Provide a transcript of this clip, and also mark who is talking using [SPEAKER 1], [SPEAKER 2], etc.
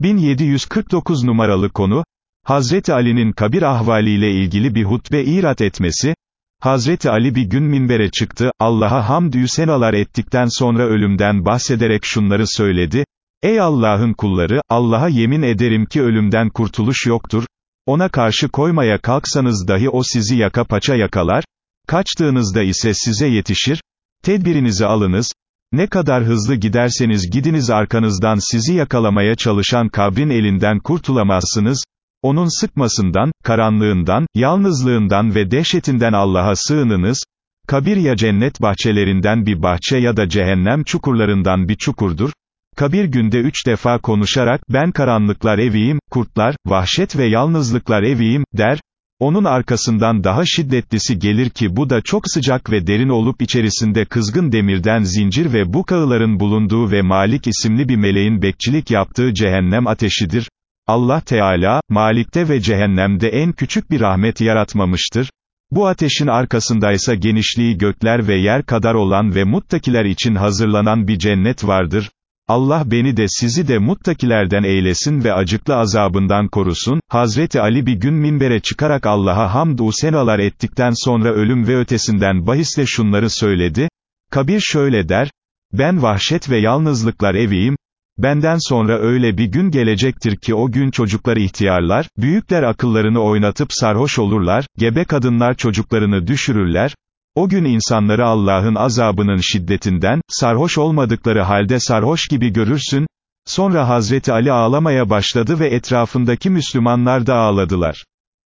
[SPEAKER 1] 1749 numaralı konu, Hazreti Ali'nin kabir ahvaliyle ilgili bir hutbe irat etmesi, Hazreti Ali bir gün minbere çıktı, Allah'a hamdü senalar ettikten sonra ölümden bahsederek şunları söyledi, Ey Allah'ın kulları, Allah'a yemin ederim ki ölümden kurtuluş yoktur, ona karşı koymaya kalksanız dahi o sizi yaka paça yakalar, kaçtığınızda ise size yetişir, tedbirinizi alınız, ne kadar hızlı giderseniz gidiniz arkanızdan sizi yakalamaya çalışan kabrin elinden kurtulamazsınız, onun sıkmasından, karanlığından, yalnızlığından ve dehşetinden Allah'a sığınınız, kabir ya cennet bahçelerinden bir bahçe ya da cehennem çukurlarından bir çukurdur, kabir günde üç defa konuşarak, ben karanlıklar eviyim, kurtlar, vahşet ve yalnızlıklar eviyim, der, onun arkasından daha şiddetlisi gelir ki bu da çok sıcak ve derin olup içerisinde kızgın demirden zincir ve bu kağıların bulunduğu ve Malik isimli bir meleğin bekçilik yaptığı cehennem ateşidir. Allah Teala, Malik'te ve cehennemde en küçük bir rahmet yaratmamıştır. Bu ateşin arkasındaysa genişliği gökler ve yer kadar olan ve muttakiler için hazırlanan bir cennet vardır. Allah beni de sizi de muttakilerden eylesin ve acıklı azabından korusun. Hazreti Ali bir gün minbere çıkarak Allah'a hamd-u senalar ettikten sonra ölüm ve ötesinden bahisle şunları söyledi. Kabir şöyle der, ben vahşet ve yalnızlıklar eviyim, benden sonra öyle bir gün gelecektir ki o gün çocuklar ihtiyarlar, büyükler akıllarını oynatıp sarhoş olurlar, gebe kadınlar çocuklarını düşürürler, o gün insanları Allah'ın azabının şiddetinden, sarhoş olmadıkları halde sarhoş gibi görürsün, sonra Hazreti Ali ağlamaya başladı ve etrafındaki Müslümanlar da ağladılar.